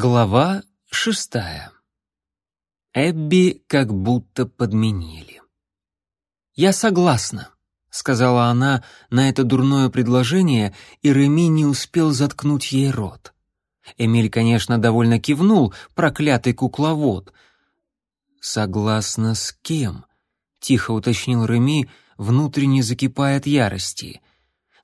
Глава шестая. Эбби как будто подменили. «Я согласна», — сказала она на это дурное предложение, и Реми не успел заткнуть ей рот. Эмиль, конечно, довольно кивнул, проклятый кукловод. «Согласна с кем?» — тихо уточнил Реми, внутренне закипая от ярости.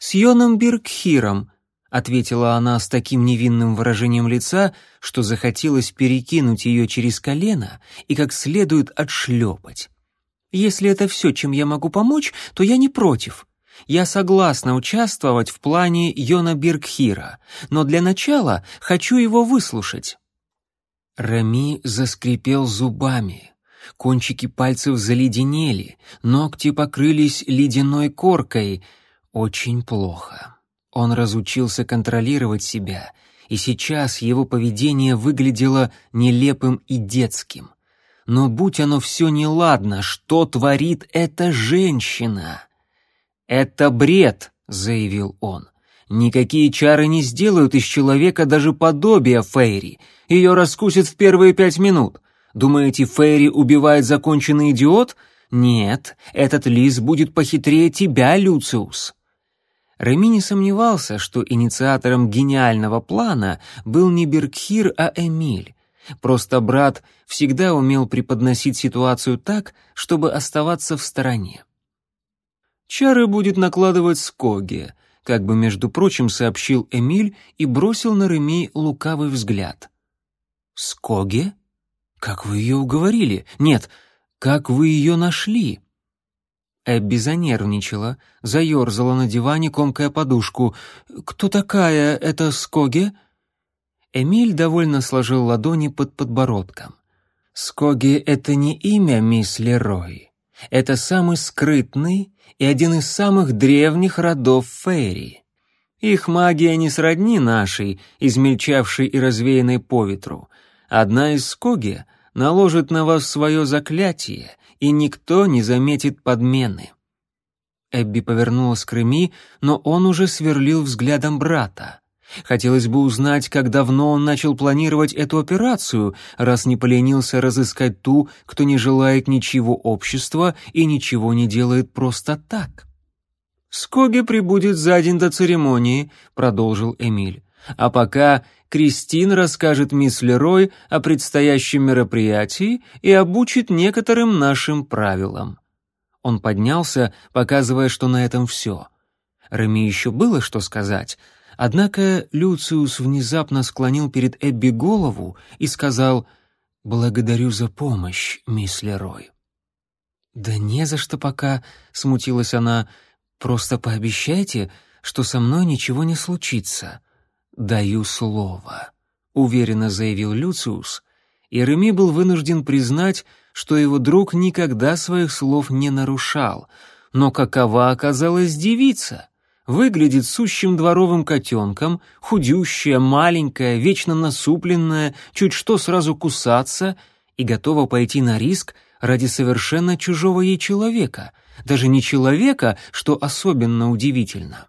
«С Йоном Биркхиром», ответила она с таким невинным выражением лица, что захотелось перекинуть ее через колено и как следует отшлепать. «Если это все, чем я могу помочь, то я не против. Я согласна участвовать в плане Йона Биркхира, но для начала хочу его выслушать». Рами заскрипел зубами. Кончики пальцев заледенели, ногти покрылись ледяной коркой. Очень плохо. Он разучился контролировать себя, и сейчас его поведение выглядело нелепым и детским. Но будь оно все неладно, что творит эта женщина? «Это бред», — заявил он. «Никакие чары не сделают из человека даже подобия Фейри. Ее раскусят в первые пять минут. Думаете, Фейри убивает законченный идиот? Нет, этот лис будет похитрее тебя, Люциус». Реми не сомневался, что инициатором гениального плана был не Бергхир, а Эмиль. Просто брат всегда умел преподносить ситуацию так, чтобы оставаться в стороне. «Чары будет накладывать Скоги», как бы, между прочим, сообщил Эмиль и бросил на Реми лукавый взгляд. «Скоги? Как вы ее уговорили? Нет, как вы ее нашли?» Эбби занервничала, заерзала на диване, комкая подушку. «Кто такая эта Скоги?» Эмиль довольно сложил ладони под подбородком. «Скоги — это не имя мисс Лерой. Это самый скрытный и один из самых древних родов Фейри. Их магия не сродни нашей, измельчавшей и развеянной по ветру. Одна из Скоги наложит на вас свое заклятие — и никто не заметит подмены. Эбби повернулась к Реми, но он уже сверлил взглядом брата. Хотелось бы узнать, как давно он начал планировать эту операцию, раз не поленился разыскать ту, кто не желает ничего общества и ничего не делает просто так. «Скоги прибудет за день до церемонии», — продолжил Эмиль. «А пока Кристин расскажет мисс Лерой о предстоящем мероприятии и обучит некоторым нашим правилам». Он поднялся, показывая, что на этом все. Реми еще было что сказать, однако Люциус внезапно склонил перед Эбби голову и сказал «Благодарю за помощь, мисс Лерой». «Да не за что пока», — смутилась она, — «просто пообещайте, что со мной ничего не случится». «Даю слово», — уверенно заявил Люциус, и Реми был вынужден признать, что его друг никогда своих слов не нарушал. Но какова оказалась девица? Выглядит сущим дворовым котенком, худющая, маленькая, вечно насупленная, чуть что сразу кусаться и готова пойти на риск ради совершенно чужого ей человека, даже не человека, что особенно удивительно.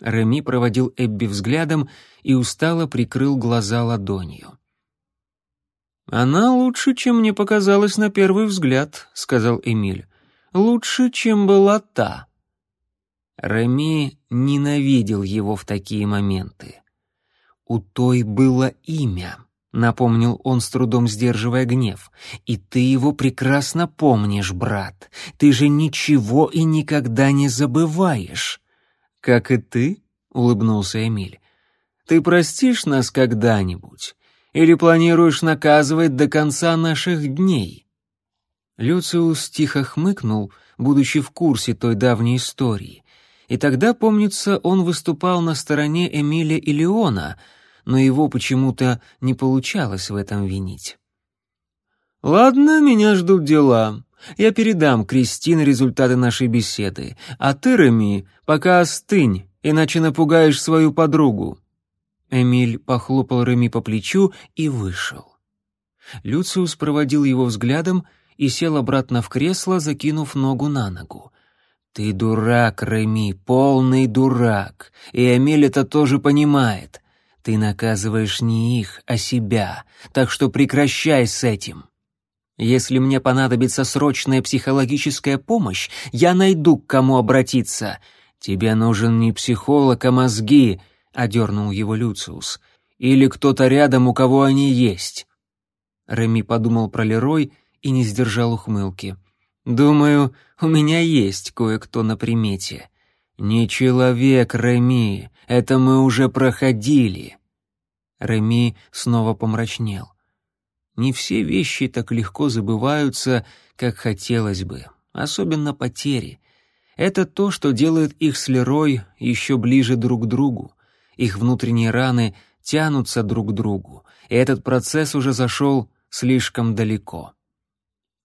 Реми проводил Эбби взглядом и устало прикрыл глаза ладонью. «Она лучше, чем мне показалось на первый взгляд», — сказал Эмиль. «Лучше, чем была та». Реми ненавидел его в такие моменты. «У той было имя», — напомнил он, с трудом сдерживая гнев. «И ты его прекрасно помнишь, брат. Ты же ничего и никогда не забываешь». «Как и ты?» — улыбнулся Эмиль. «Ты простишь нас когда-нибудь? Или планируешь наказывать до конца наших дней?» Люциус тихо хмыкнул, будучи в курсе той давней истории. И тогда, помнится, он выступал на стороне Эмиля и Леона, но его почему-то не получалось в этом винить. «Ладно, меня ждут дела. Я передам Кристин результаты нашей беседы, а ты, Реми, пока остынь, иначе напугаешь свою подругу». Эмиль похлопал Реми по плечу и вышел. Люциус проводил его взглядом и сел обратно в кресло, закинув ногу на ногу. «Ты дурак, Реми, полный дурак, и Эмиль это тоже понимает. Ты наказываешь не их, а себя, так что прекращай с этим. Если мне понадобится срочная психологическая помощь, я найду, к кому обратиться. Тебе нужен не психолог, а мозги, — одернул его Люциус. Или кто-то рядом, у кого они есть. Реми подумал про Лерой и не сдержал ухмылки. «Думаю, у меня есть кое-кто на примете». «Не человек, Реми, это мы уже проходили». Реми снова помрачнел. Не все вещи так легко забываются, как хотелось бы, особенно потери. Это то, что делает их с Лерой еще ближе друг к другу. Их внутренние раны тянутся друг к другу, и этот процесс уже зашел слишком далеко.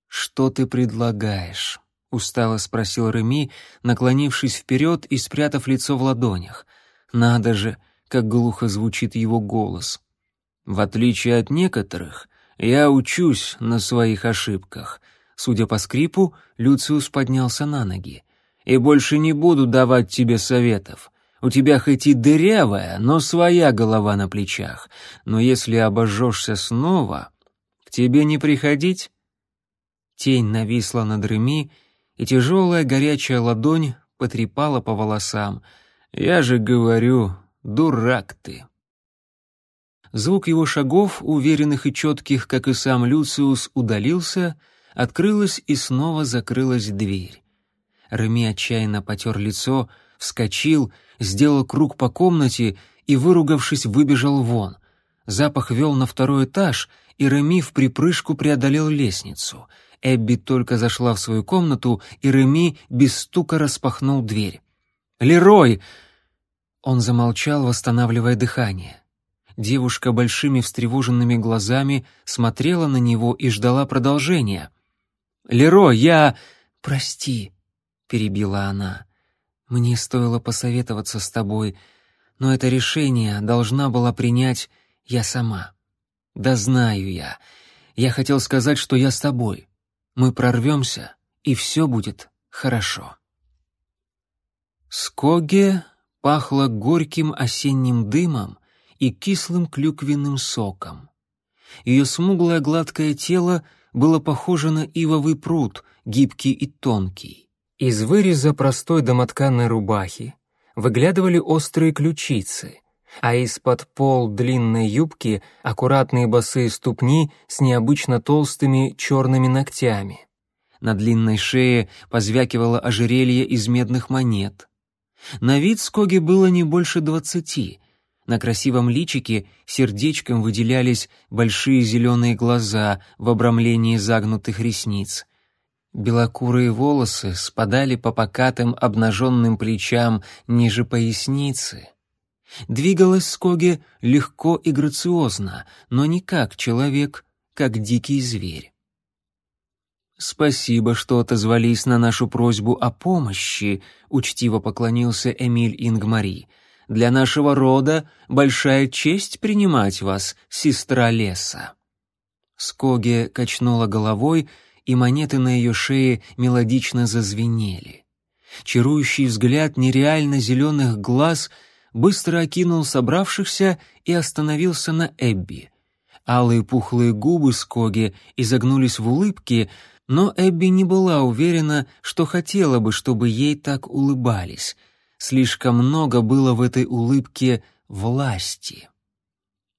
«Что ты предлагаешь?» — устало спросил Реми, наклонившись вперед и спрятав лицо в ладонях. «Надо же, как глухо звучит его голос!» «В отличие от некоторых, я учусь на своих ошибках». Судя по скрипу, Люциус поднялся на ноги. «И больше не буду давать тебе советов. У тебя хоть и дырявая, но своя голова на плечах. Но если обожжешься снова, к тебе не приходить?» Тень нависла над Реми, и тяжелая горячая ладонь потрепала по волосам. «Я же говорю, дурак ты!» Звук его шагов, уверенных и четких, как и сам Люциус, удалился, открылась и снова закрылась дверь. Реми отчаянно потер лицо, вскочил, сделал круг по комнате и, выругавшись, выбежал вон. Запах вел на второй этаж, и Реми в припрыжку преодолел лестницу — Эбби только зашла в свою комнату, и Реми без стука распахнул дверь. «Лерой!» Он замолчал, восстанавливая дыхание. Девушка большими встревоженными глазами смотрела на него и ждала продолжения. «Лерой, я...» «Прости», — перебила она. «Мне стоило посоветоваться с тобой, но это решение должна была принять я сама». «Да знаю я. Я хотел сказать, что я с тобой. Мы прорвемся, и все будет хорошо. Скоге пахло горьким осенним дымом и кислым клюквенным соком. Ее смуглое гладкое тело было похоже на ивовый пруд, гибкий и тонкий. Из выреза простой домотканной рубахи выглядывали острые ключицы, а из-под пол длинной юбки аккуратные босые ступни с необычно толстыми черными ногтями. На длинной шее позвякивало ожерелье из медных монет. На вид Скоги было не больше двадцати. На красивом личике сердечком выделялись большие зеленые глаза в обрамлении загнутых ресниц. Белокурые волосы спадали по покатым обнаженным плечам ниже поясницы — Двигалась Скоге легко и грациозно, но не как человек, как дикий зверь. «Спасибо, что отозвались на нашу просьбу о помощи», — учтиво поклонился Эмиль Ингмари. «Для нашего рода большая честь принимать вас, сестра леса». Скоге качнула головой, и монеты на ее шее мелодично зазвенели. Чарующий взгляд нереально зеленых глаз — быстро окинул собравшихся и остановился на Эбби. Алые пухлые губы Скоги изогнулись в улыбке, но Эбби не была уверена, что хотела бы, чтобы ей так улыбались. Слишком много было в этой улыбке власти.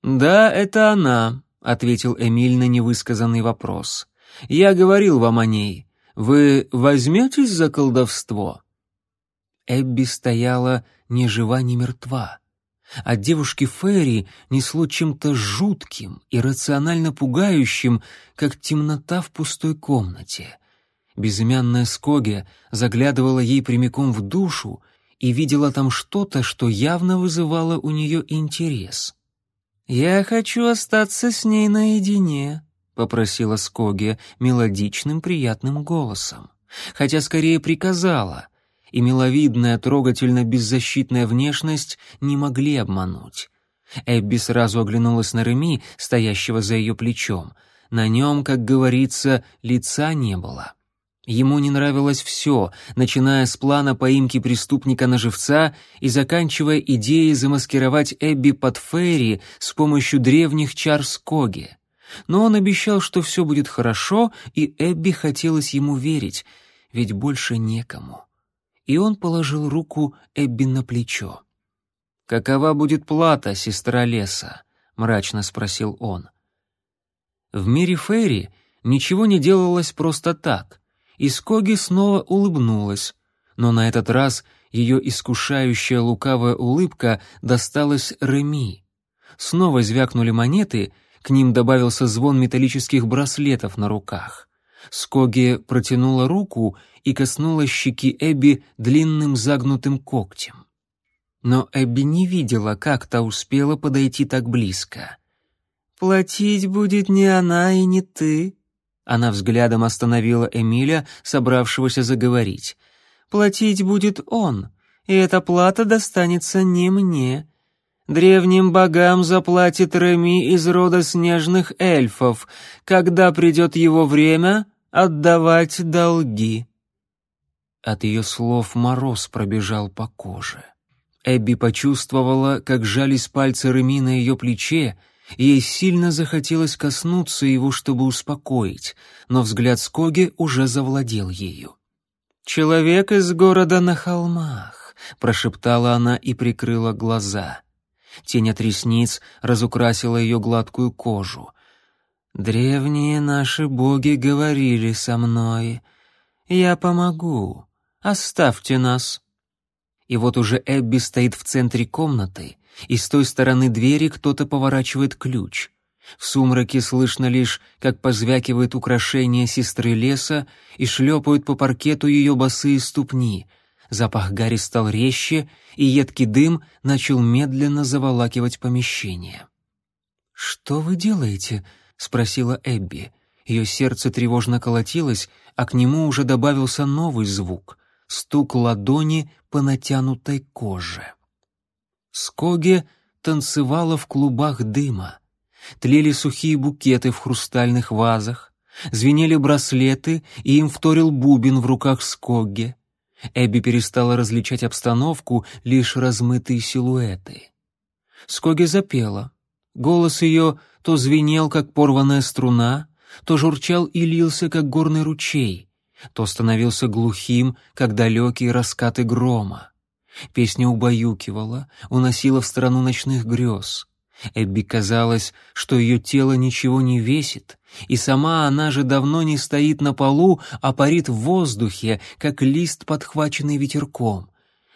«Да, это она», — ответил Эмиль на невысказанный вопрос. «Я говорил вам о ней. Вы возьметесь за колдовство?» Эбби стояла ни жива, ни мертва. От девушки Ферри несло чем-то жутким, иррационально пугающим, как темнота в пустой комнате. Безымянная Скоге заглядывала ей прямиком в душу и видела там что-то, что явно вызывало у нее интерес. «Я хочу остаться с ней наедине», — попросила Скоге мелодичным приятным голосом, хотя скорее приказала — и миловидная, трогательно беззащитная внешность не могли обмануть. Эбби сразу оглянулась на Реми, стоящего за ее плечом. На нем, как говорится, лица не было. Ему не нравилось все, начиная с плана поимки преступника на живца и заканчивая идеей замаскировать Эбби под Фейри с помощью древних чар Скоги. Но он обещал, что все будет хорошо, и Эбби хотелось ему верить, ведь больше некому. И он положил руку Эбби на плечо. «Какова будет плата, сестра леса?» — мрачно спросил он. В мире Фейри ничего не делалось просто так — и Скоги снова улыбнулась, но на этот раз ее искушающая лукавая улыбка досталась Реми. Снова звякнули монеты, к ним добавился звон металлических браслетов на руках. Скоги протянула руку и коснулась щеки Эбби длинным загнутым когтем. Но Эбби не видела, как та успела подойти так близко. «Платить будет не она и не ты», она взглядом остановила Эмиля, собравшегося заговорить. «Платить будет он, и эта плата достанется не мне. Древним богам заплатит Реми из рода снежных эльфов, когда придет его время отдавать долги». От ее слов мороз пробежал по коже. Эбби почувствовала, как сжались пальцы Реми на ее плече, Ей сильно захотелось коснуться его, чтобы успокоить, но взгляд Скоги уже завладел ею. «Человек из города на холмах», — прошептала она и прикрыла глаза. Тень от ресниц разукрасила ее гладкую кожу. «Древние наши боги говорили со мной. Я помогу. Оставьте нас». И вот уже Эбби стоит в центре комнаты, и с той стороны двери кто-то поворачивает ключ. В сумраке слышно лишь, как позвякивают украшения сестры леса и шлепают по паркету ее босые ступни. Запах гари стал резче, и едкий дым начал медленно заволакивать помещение. «Что вы делаете?» — спросила Эбби. Ее сердце тревожно колотилось, а к нему уже добавился новый звук — стук ладони по натянутой коже. Скоге танцевала в клубах дыма. Тлели сухие букеты в хрустальных вазах, звенели браслеты, и им вторил бубен в руках Скогге. Эбби перестала различать обстановку, лишь размытые силуэты. Скоге запела. Голос ее то звенел, как порванная струна, то журчал и лился, как горный ручей, то становился глухим, как далекие раскаты грома. Песня убаюкивала, уносила в страну ночных грез. Эбби казалось, что ее тело ничего не весит, и сама она же давно не стоит на полу, а парит в воздухе, как лист, подхваченный ветерком.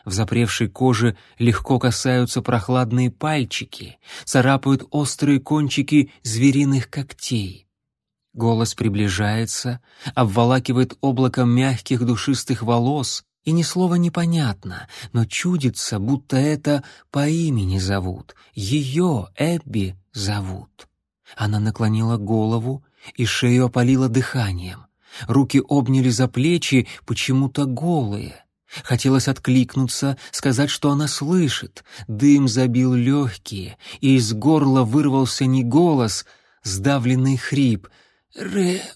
В запревшей коже легко касаются прохладные пальчики, царапают острые кончики звериных когтей. Голос приближается, обволакивает облаком мягких душистых волос, и ни слова непонятно, но чудится, будто это по имени зовут, ее, Эбби, зовут. Она наклонила голову и шею опалила дыханием. Руки обняли за плечи, почему-то голые. Хотелось откликнуться, сказать, что она слышит. Дым забил легкие, и из горла вырвался не голос, сдавленный хрип. «Ре-ми...»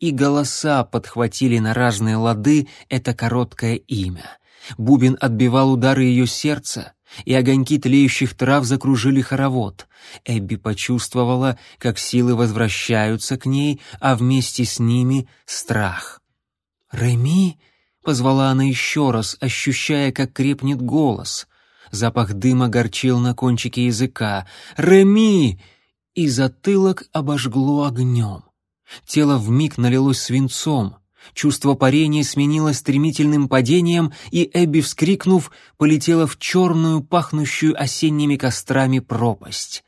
и голоса подхватили на разные лады это короткое имя. Бубен отбивал удары ее сердца, и огоньки тлеющих трав закружили хоровод. Эбби почувствовала, как силы возвращаются к ней, а вместе с ними — страх. «Реми?» — позвала она еще раз, ощущая, как крепнет голос. Запах дыма горчил на кончике языка. «Реми!» И затылок обожгло огнем. Тело вмиг налилось свинцом. Чувство парения сменилось стремительным падением, и Эбби, вскрикнув, полетела в черную, пахнущую осенними кострами пропасть.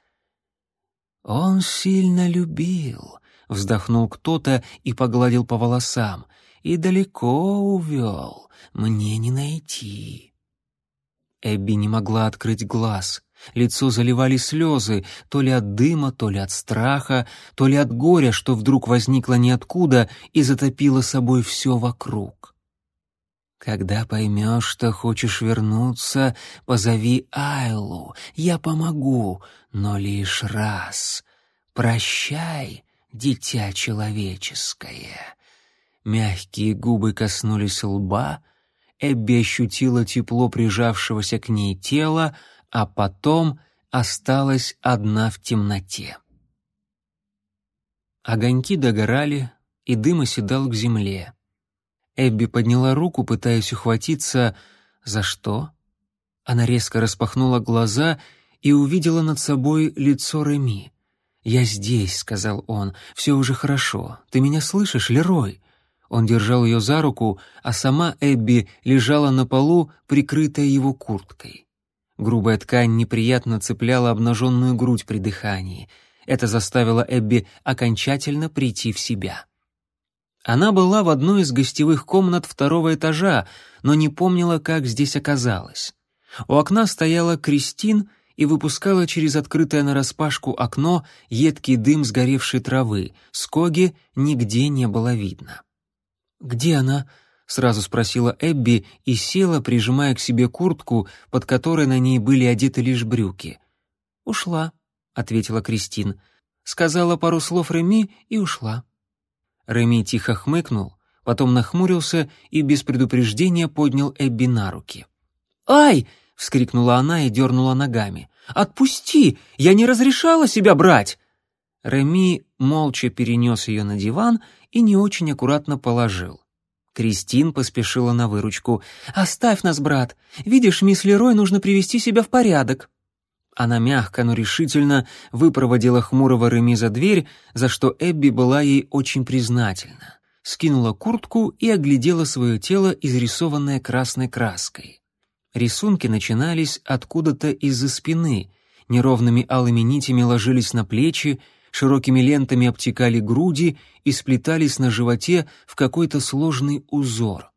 «Он сильно любил», — вздохнул кто-то и погладил по волосам, — «и далеко увел, мне не найти». Эбби не могла открыть глаз. Лицо заливали слезы, то ли от дыма, то ли от страха, то ли от горя, что вдруг возникло ниоткуда и затопило собой все вокруг. «Когда поймешь, что хочешь вернуться, позови Айлу, я помогу, но лишь раз. Прощай, дитя человеческое». Мягкие губы коснулись лба, Эбби ощутила тепло прижавшегося к ней тела, а потом осталась одна в темноте. Огоньки догорали, и дым оседал к земле. Эбби подняла руку, пытаясь ухватиться. За что? Она резко распахнула глаза и увидела над собой лицо Реми. «Я здесь», — сказал он, — «все уже хорошо. Ты меня слышишь, Лерой?» Он держал ее за руку, а сама Эбби лежала на полу, прикрытая его курткой. Грубая ткань неприятно цепляла обнаженную грудь при дыхании. Это заставило Эбби окончательно прийти в себя. Она была в одной из гостевых комнат второго этажа, но не помнила, как здесь оказалась. У окна стояла Кристин и выпускала через открытое нараспашку окно едкий дым сгоревшей травы. Скоги нигде не было видно. «Где она?» — сразу спросила Эбби и села, прижимая к себе куртку, под которой на ней были одеты лишь брюки. «Ушла», — ответила Кристин. Сказала пару слов Реми и ушла. Реми тихо хмыкнул, потом нахмурился и без предупреждения поднял Эбби на руки. «Ай!» — вскрикнула она и дернула ногами. «Отпусти! Я не разрешала себя брать!» Реми молча перенес ее на диван и не очень аккуратно положил. Кристин поспешила на выручку. «Оставь нас, брат. Видишь, мисс Лерой нужно привести себя в порядок». Она мягко, но решительно выпроводила хмурого Реми за дверь, за что Эбби была ей очень признательна. Скинула куртку и оглядела свое тело, изрисованное красной краской. Рисунки начинались откуда-то из-за спины, неровными алыми нитями ложились на плечи, широкими лентами обтекали груди и сплетались на животе в какой-то сложный узор.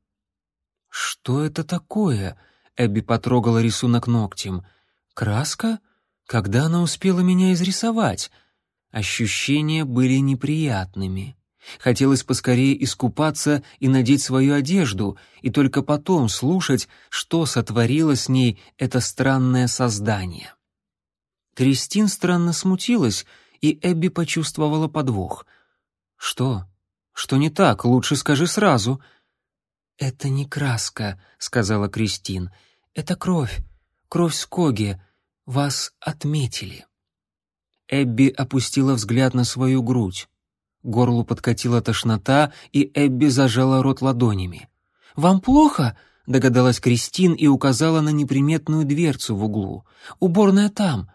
«Что это такое?» — Эбби потрогала рисунок ногтем. «Краска?» Когда она успела меня изрисовать? Ощущения были неприятными. Хотелось поскорее искупаться и надеть свою одежду, и только потом слушать, что сотворило с ней это странное создание. Кристин странно смутилась, и Эбби почувствовала подвох. «Что? Что не так? Лучше скажи сразу». «Это не краска», — сказала Кристин. «Это кровь. Кровь Скоги. Вас отметили». Эбби опустила взгляд на свою грудь. Горлу подкатила тошнота, и Эбби зажала рот ладонями. «Вам плохо?» — догадалась Кристин и указала на неприметную дверцу в углу. «Уборная там».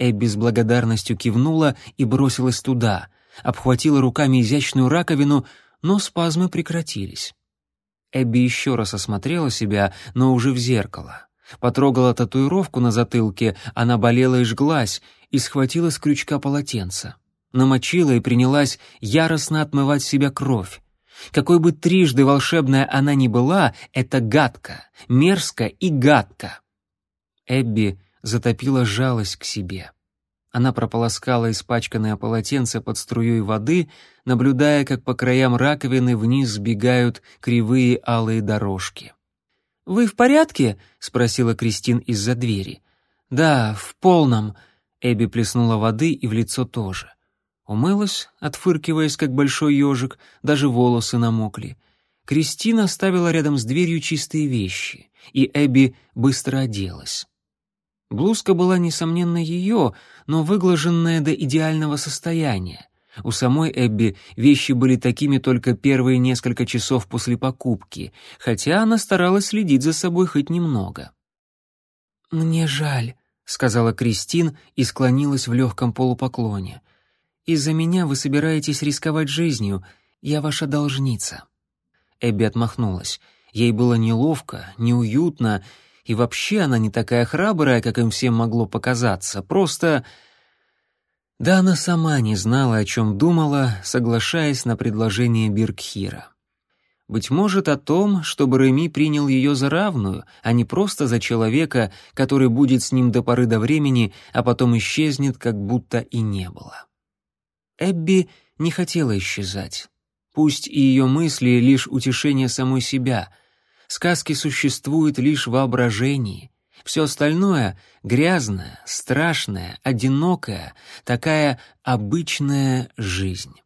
Эбби с благодарностью кивнула и бросилась туда, обхватила руками изящную раковину, но спазмы прекратились. Эбби еще раз осмотрела себя, но уже в зеркало. Потрогала татуировку на затылке, она болела и жглась, и схватила с крючка полотенце. Намочила и принялась яростно отмывать себя кровь. Какой бы трижды волшебная она ни была, это гадко, мерзко и гадко. Эбби затопила жалость к себе. Она прополоскала испачканное полотенце под струей воды, наблюдая, как по краям раковины вниз сбегают кривые алые дорожки. «Вы в порядке?» — спросила Кристин из-за двери. «Да, в полном». Эбби плеснула воды и в лицо тоже. Умылась, отфыркиваясь, как большой ежик, даже волосы намокли. Кристина оставила рядом с дверью чистые вещи, и Эбби быстро оделась. Блузка была, несомненно, ее, но выглаженная до идеального состояния. У самой Эбби вещи были такими только первые несколько часов после покупки, хотя она старалась следить за собой хоть немного. «Мне жаль», — сказала Кристин и склонилась в легком полупоклоне. «Из-за меня вы собираетесь рисковать жизнью. Я ваша должница». Эбби отмахнулась. Ей было неловко, неуютно, и вообще она не такая храбрая, как им всем могло показаться. Просто да она сама не знала, о чем думала, соглашаясь на предложение Биркхира. Быть может, о том, чтобы Реми принял ее за равную, а не просто за человека, который будет с ним до поры до времени, а потом исчезнет, как будто и не было. Эбби не хотела исчезать. Пусть и ее мысли — лишь утешение самой себя. Сказки существуют лишь в воображении, все остальное — грязная, страшная, одинокая, такая обычная жизнь.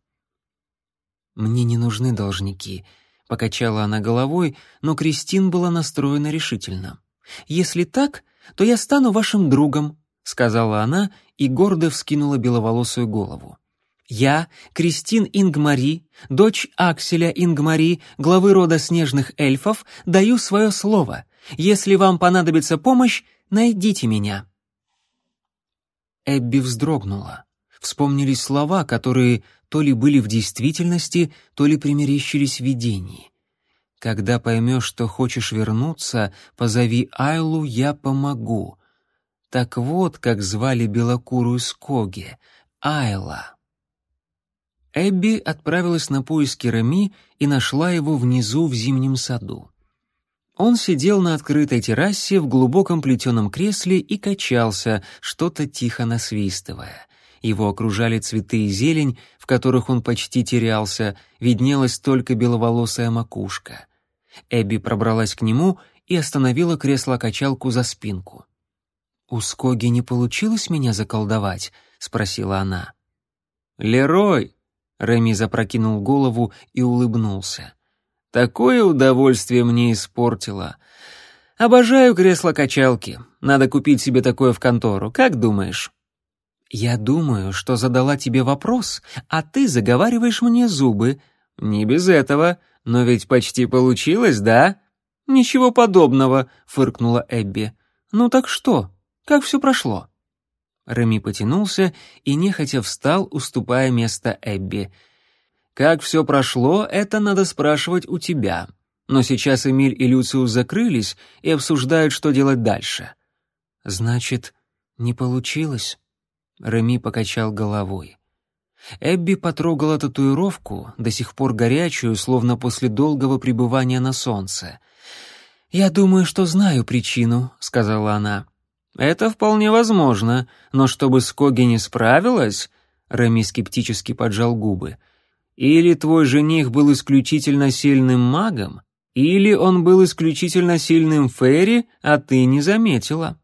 «Мне не нужны должники», — покачала она головой, но Кристин была настроена решительно. «Если так, то я стану вашим другом», — сказала она и гордо вскинула беловолосую голову. «Я, Кристин Ингмари, дочь Акселя Ингмари, главы рода снежных эльфов, даю свое слово. Если вам понадобится помощь, найдите меня». Эбби вздрогнула. Вспомнились слова, которые то ли были в действительности, то ли примерещились в видении. «Когда поймешь, что хочешь вернуться, позови Айлу, я помогу». Так вот, как звали белокурую Скоги — Айла. Эбби отправилась на поиски Реми и нашла его внизу в зимнем саду. Он сидел на открытой террасе в глубоком плетеном кресле и качался, что-то тихо насвистывая. Его окружали цветы и зелень, в которых он почти терялся, виднелась только беловолосая макушка. Эбби пробралась к нему и остановила кресло-качалку за спинку. «У Скоги не получилось меня заколдовать?» — спросила она. «Лерой!» — Реми запрокинул голову и улыбнулся. Такое удовольствие мне испортило. Обожаю кресло-качалки. Надо купить себе такое в контору. Как думаешь? Я думаю, что задала тебе вопрос, а ты заговариваешь мне зубы. Не без этого, но ведь почти получилось, да? Ничего подобного, фыркнула Эбби. Ну так что? Как все прошло? Реми потянулся и нехотя встал, уступая место Эбби. Как все прошло, это надо спрашивать у тебя. Но сейчас Эмиль и Люциус закрылись и обсуждают, что делать дальше. Значит, не получилось? Реми покачал головой. Эбби потрогала татуировку, до сих пор горячую, словно после долгого пребывания на солнце. «Я думаю, что знаю причину», — сказала она. «Это вполне возможно, но чтобы Скоги не справилась...» Реми скептически поджал губы — или твой жених был исключительно сильным магом, или он был исключительно сильным фейри, а ты не заметила».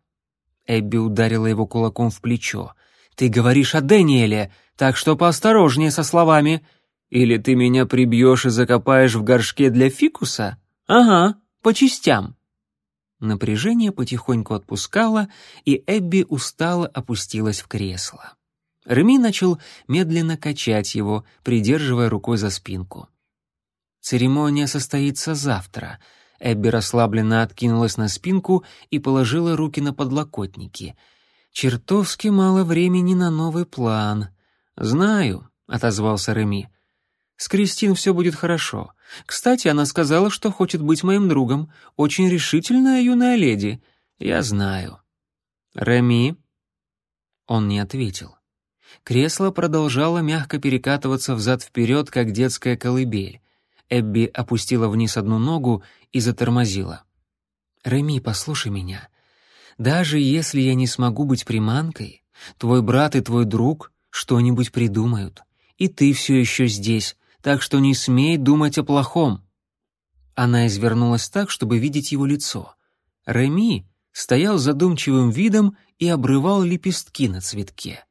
Эбби ударила его кулаком в плечо. «Ты говоришь о Дэниеле, так что поосторожнее со словами. Или ты меня прибьешь и закопаешь в горшке для фикуса? Ага, по частям». Напряжение потихоньку отпускало, и Эбби устало опустилась в кресло. Реми начал медленно качать его, придерживая рукой за спинку. Церемония состоится завтра. Эбби расслабленно откинулась на спинку и положила руки на подлокотники. Чертовски мало времени на новый план. Знаю, отозвался Реми. С Кристин все будет хорошо. Кстати, она сказала, что хочет быть моим другом. Очень решительная юная леди. Я знаю. Реми? Он не ответил. Кресло продолжало мягко перекатываться взад-вперед, как детская колыбель. Эбби опустила вниз одну ногу и затормозила. «Реми, послушай меня. Даже если я не смогу быть приманкой, твой брат и твой друг что-нибудь придумают. И ты все еще здесь, так что не смей думать о плохом». Она извернулась так, чтобы видеть его лицо. Реми стоял задумчивым видом и обрывал лепестки на цветке.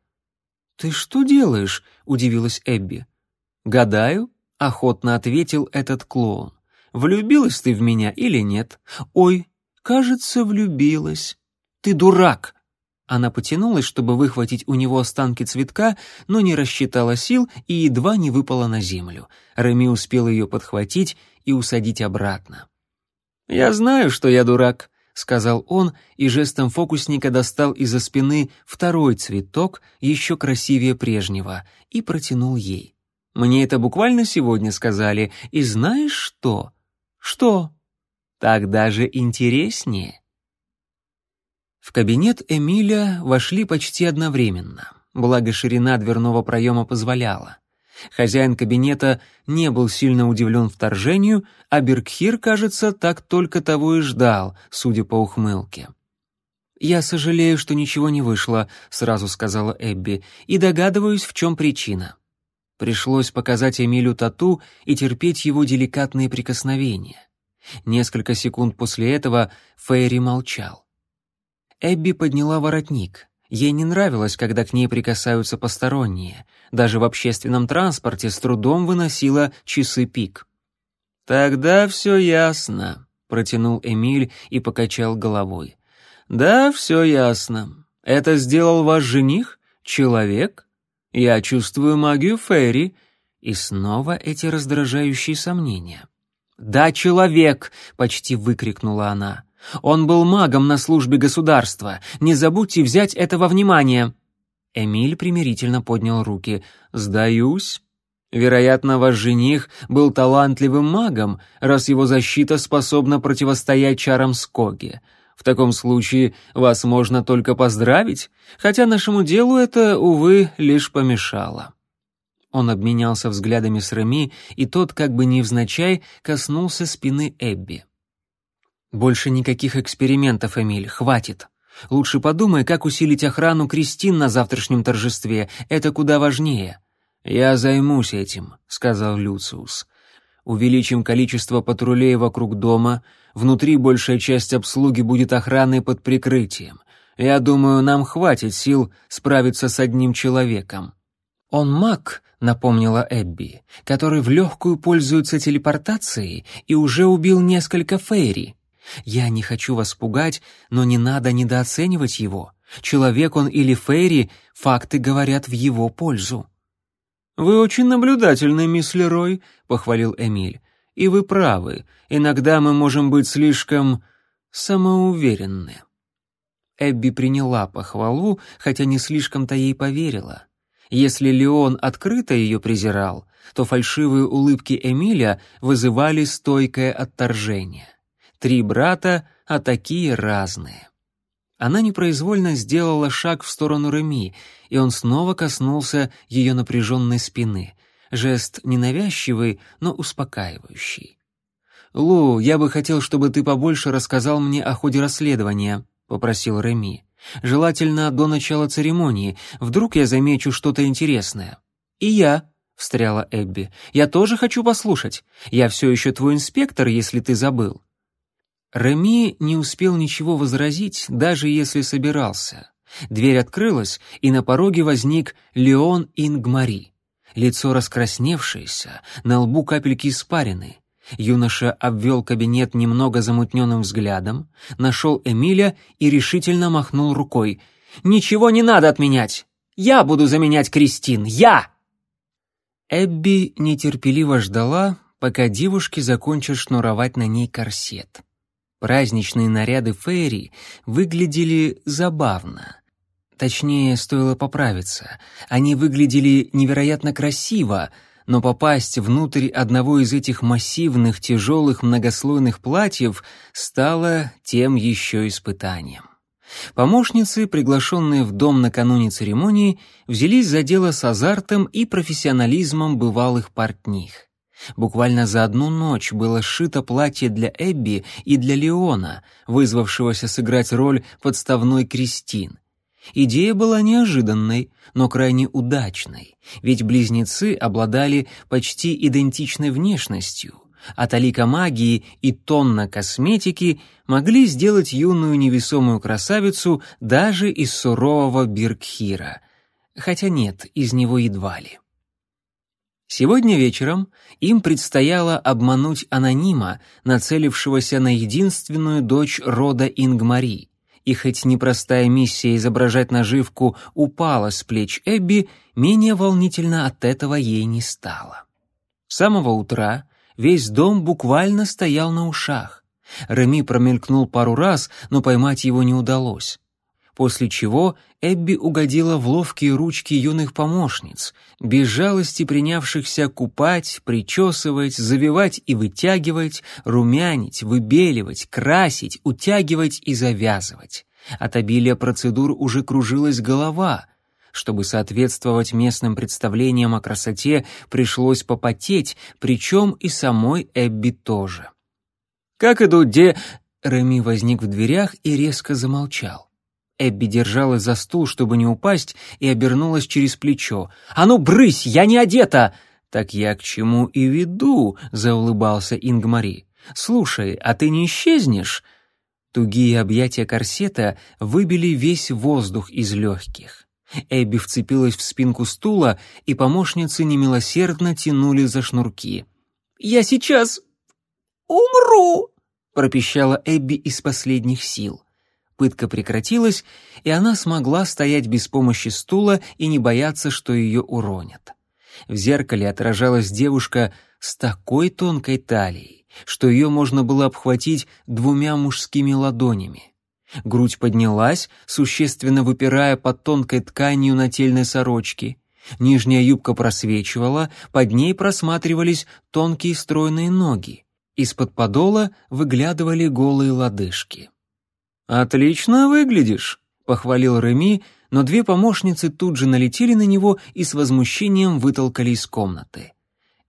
«Ты что делаешь?» — удивилась Эбби. «Гадаю», — охотно ответил этот клоун. «Влюбилась ты в меня или нет?» «Ой, кажется, влюбилась». «Ты дурак!» Она потянулась, чтобы выхватить у него останки цветка, но не рассчитала сил и едва не выпала на землю. Реми успел ее подхватить и усадить обратно. «Я знаю, что я дурак», сказал он и жестом фокусника достал из-за спины второй цветок, еще красивее прежнего, и протянул ей. Мне это буквально сегодня сказали, и знаешь что? Что? Так даже интереснее. В кабинет Эмиля вошли почти одновременно, благо ширина дверного проема позволяла. Хозяин кабинета не был сильно удивлен вторжению, а Бергхир, кажется, так только того и ждал, судя по ухмылке. «Я сожалею, что ничего не вышло», — сразу сказала Эбби, «и догадываюсь, в чем причина». Пришлось показать Эмилю тату и терпеть его деликатные прикосновения. Несколько секунд после этого Фейри молчал. Эбби подняла воротник. Ей не нравилось, когда к ней прикасаются посторонние. Даже в общественном транспорте с трудом выносила часы пик. «Тогда все ясно», — протянул Эмиль и покачал головой. «Да, все ясно. Это сделал ваш жених? Человек? Я чувствую магию Ферри». И снова эти раздражающие сомнения. «Да, человек!» — почти выкрикнула она. Он был магом на службе государства. Не забудьте взять это во внимание». Эмиль примирительно поднял руки. «Сдаюсь. Вероятно, ваш жених был талантливым магом, раз его защита способна противостоять чарам Скоги. В таком случае вас можно только поздравить, хотя нашему делу это, увы, лишь помешало». Он обменялся взглядами с Реми, и тот, как бы невзначай, коснулся спины Эбби. «Больше никаких экспериментов, Эмиль, хватит. Лучше подумай, как усилить охрану Кристин на завтрашнем торжестве. Это куда важнее». «Я займусь этим», — сказал Люциус. «Увеличим количество патрулей вокруг дома. Внутри большая часть обслуги будет охраной под прикрытием. Я думаю, нам хватит сил справиться с одним человеком». «Он маг», — напомнила Эбби, «который в легкую пользуется телепортацией и уже убил несколько фейри». Я не хочу вас пугать, но не надо недооценивать его. Человек он или Фейри, факты говорят в его пользу». «Вы очень наблюдательны, мисс Лерой», — похвалил Эмиль. «И вы правы, иногда мы можем быть слишком самоуверенны». Эбби приняла похвалу, хотя не слишком-то ей поверила. Если Леон открыто ее презирал, то фальшивые улыбки Эмиля вызывали стойкое отторжение. Три брата, а такие разные. Она непроизвольно сделала шаг в сторону Реми, и он снова коснулся ее напряженной спины. Жест ненавязчивый, но успокаивающий. «Лу, я бы хотел, чтобы ты побольше рассказал мне о ходе расследования», — попросил Реми. «Желательно до начала церемонии. Вдруг я замечу что-то интересное». «И я», — встряла Эбби. «Я тоже хочу послушать. Я все еще твой инспектор, если ты забыл». Реми не успел ничего возразить, даже если собирался. Дверь открылась, и на пороге возник Леон Ингмари. Лицо раскрасневшееся, на лбу капельки испарины. Юноша обвел кабинет немного замутненным взглядом, нашел Эмиля и решительно махнул рукой. «Ничего не надо отменять! Я буду заменять Кристин! Я!» Эбби нетерпеливо ждала, пока девушки закончат шнуровать на ней корсет. Праздничные наряды Фейри выглядели забавно. Точнее, стоило поправиться. Они выглядели невероятно красиво, но попасть внутрь одного из этих массивных, тяжелых, многослойных платьев стало тем еще испытанием. Помощницы, приглашенные в дом накануне церемонии, взялись за дело с азартом и профессионализмом бывалых портних. Буквально за одну ночь было сшито платье для Эбби и для Леона, вызвавшегося сыграть роль подставной Кристин. Идея была неожиданной, но крайне удачной, ведь близнецы обладали почти идентичной внешностью, а талика магии и тонна косметики могли сделать юную невесомую красавицу даже из сурового Биркхира. Хотя нет, из него едва ли. Сегодня вечером им предстояло обмануть анонима, нацелившегося на единственную дочь рода Ингмари. И хоть непростая миссия изображать наживку упала с плеч Эбби, менее волнительно от этого ей не стало. С самого утра весь дом буквально стоял на ушах. Реми промелькнул пару раз, но поймать его не удалось после чего Эбби угодила в ловкие ручки юных помощниц, без жалости принявшихся купать, причесывать, завивать и вытягивать, румянить, выбеливать, красить, утягивать и завязывать. От обилия процедур уже кружилась голова. Чтобы соответствовать местным представлениям о красоте, пришлось попотеть, причем и самой Эбби тоже. «Как идут де...» Реми возник в дверях и резко замолчал. Эбби держалась за стул, чтобы не упасть, и обернулась через плечо. «А ну, брысь, я не одета!» «Так я к чему и веду», — заулыбался Ингмари. «Слушай, а ты не исчезнешь?» Тугие объятия корсета выбили весь воздух из легких. Эбби вцепилась в спинку стула, и помощницы немилосердно тянули за шнурки. «Я сейчас умру!» — пропищала Эбби из последних сил. Пытка прекратилась, и она смогла стоять без помощи стула и не бояться, что ее уронят. В зеркале отражалась девушка с такой тонкой талией, что ее можно было обхватить двумя мужскими ладонями. Грудь поднялась, существенно выпирая под тонкой тканью нательной сорочки. Нижняя юбка просвечивала, под ней просматривались тонкие стройные ноги. Из-под подола выглядывали голые лодыжки. «Отлично выглядишь», — похвалил Реми, но две помощницы тут же налетели на него и с возмущением вытолкали из комнаты.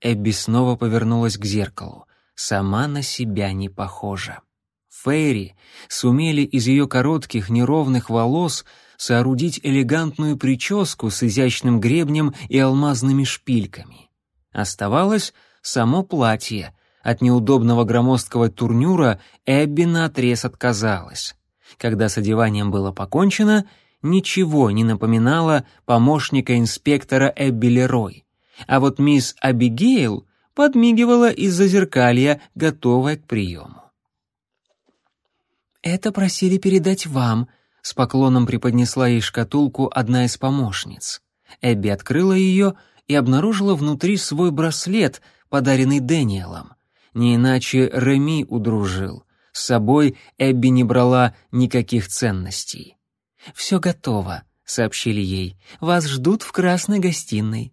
Эбби снова повернулась к зеркалу. Сама на себя не похожа. Фейри сумели из ее коротких неровных волос соорудить элегантную прическу с изящным гребнем и алмазными шпильками. Оставалось само платье. От неудобного громоздкого турнюра Эбби наотрез отказалась. Когда с одеванием было покончено, ничего не напоминало помощника инспектора Эбби Лерой. А вот мисс Абигейл подмигивала из-за зеркалья, готовая к приему. «Это просили передать вам», — с поклоном преподнесла ей шкатулку одна из помощниц. Эбби открыла ее и обнаружила внутри свой браслет, подаренный Дэниелом. Не иначе Реми удружил. С собой Эбби не брала никаких ценностей. «Все готово», — сообщили ей. «Вас ждут в красной гостиной».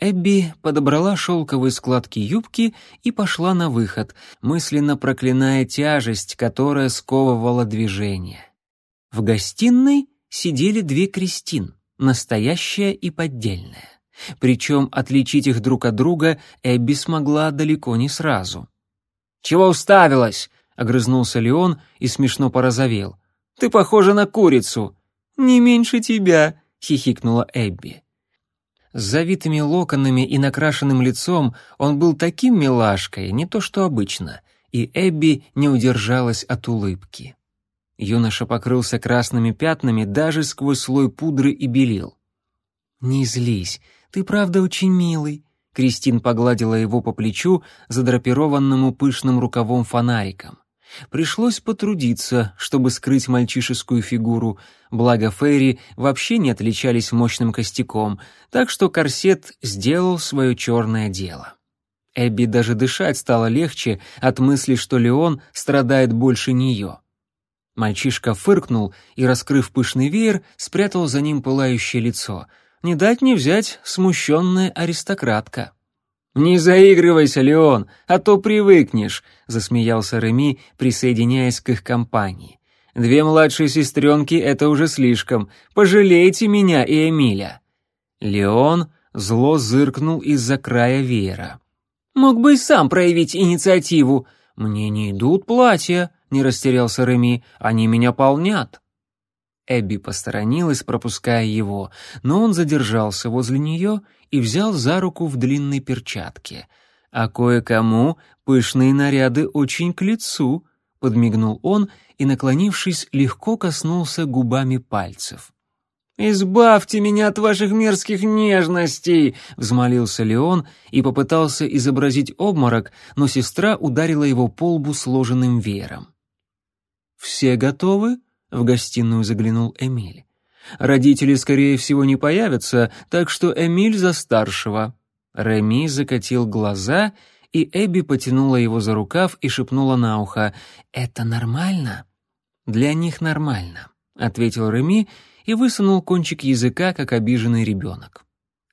Эбби подобрала шелковые складки юбки и пошла на выход, мысленно проклиная тяжесть, которая сковывала движение. В гостиной сидели две Кристин, настоящая и поддельная. Причем отличить их друг от друга Эбби смогла далеко не сразу. «Чего уставилась?» — огрызнулся Леон и смешно порозовел. «Ты похожа на курицу». «Не меньше тебя», — хихикнула Эбби. С завитыми локонами и накрашенным лицом он был таким милашкой, не то что обычно, и Эбби не удержалась от улыбки. Юноша покрылся красными пятнами даже сквозь слой пудры и белил. «Не злись, ты правда очень милый», — Кристин погладила его по плечу, задрапированному пышным рукавом фонариком. Пришлось потрудиться, чтобы скрыть мальчишескую фигуру, благо Фейри вообще не отличались мощным костяком, так что корсет сделал свое черное дело. Эбби даже дышать стало легче от мысли, что Леон страдает больше нее. Мальчишка фыркнул и, раскрыв пышный веер, спрятал за ним пылающее лицо. Не дать не взять смущенная аристократка. «Не заигрывайся, Леон, а то привыкнешь», — засмеялся Реми, присоединяясь к их компании. «Две младшие сестренки — это уже слишком. Пожалейте меня и Эмиля». Леон зло зыркнул из-за края веера. «Мог бы и сам проявить инициативу. Мне не идут платья», — не растерялся Реми. «Они меня полнят». Эбби посторонилась, пропуская его, но он задержался возле нее и взял за руку в длинной перчатке. «А кое-кому пышные наряды очень к лицу», — подмигнул он и, наклонившись, легко коснулся губами пальцев. «Избавьте меня от ваших мерзких нежностей!» — взмолился Леон и попытался изобразить обморок, но сестра ударила его по лбу сложенным веером. «Все готовы?» — в гостиную заглянул Эмиль. Родители, скорее всего, не появятся, так что Эмиль за старшего». Реми закатил глаза, и Эбби потянула его за рукав и шепнула на ухо «Это нормально?» «Для них нормально», — ответил Реми и высунул кончик языка, как обиженный ребенок.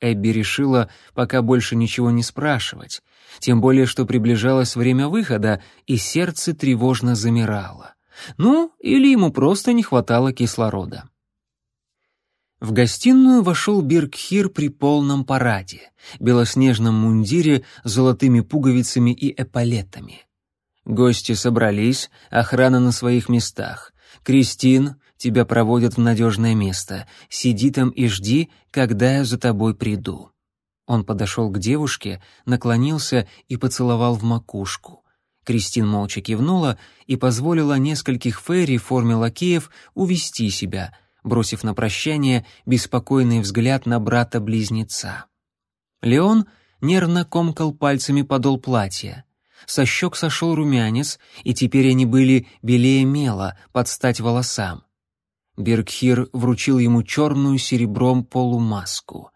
Эбби решила пока больше ничего не спрашивать, тем более что приближалось время выхода, и сердце тревожно замирало. Ну, или ему просто не хватало кислорода. В гостиную вошел Биркхир при полном параде, белоснежном мундире с золотыми пуговицами и эполетами. Гости собрались, охрана на своих местах. «Кристин, тебя проводят в надежное место. Сиди там и жди, когда я за тобой приду». Он подошел к девушке, наклонился и поцеловал в макушку. Кристин молча кивнула и позволила нескольких фейри в форме лакеев увести себя, бросив на прощание беспокойный взгляд на брата-близнеца. Леон нервно комкал пальцами подол платья. Со щек сошел румянец, и теперь они были белее мела, под стать волосам. Бергхир вручил ему черную серебром полумаску.